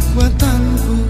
kekuatanku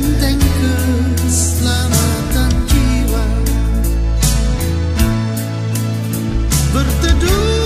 benteng keselamatan jiwa. Berteduh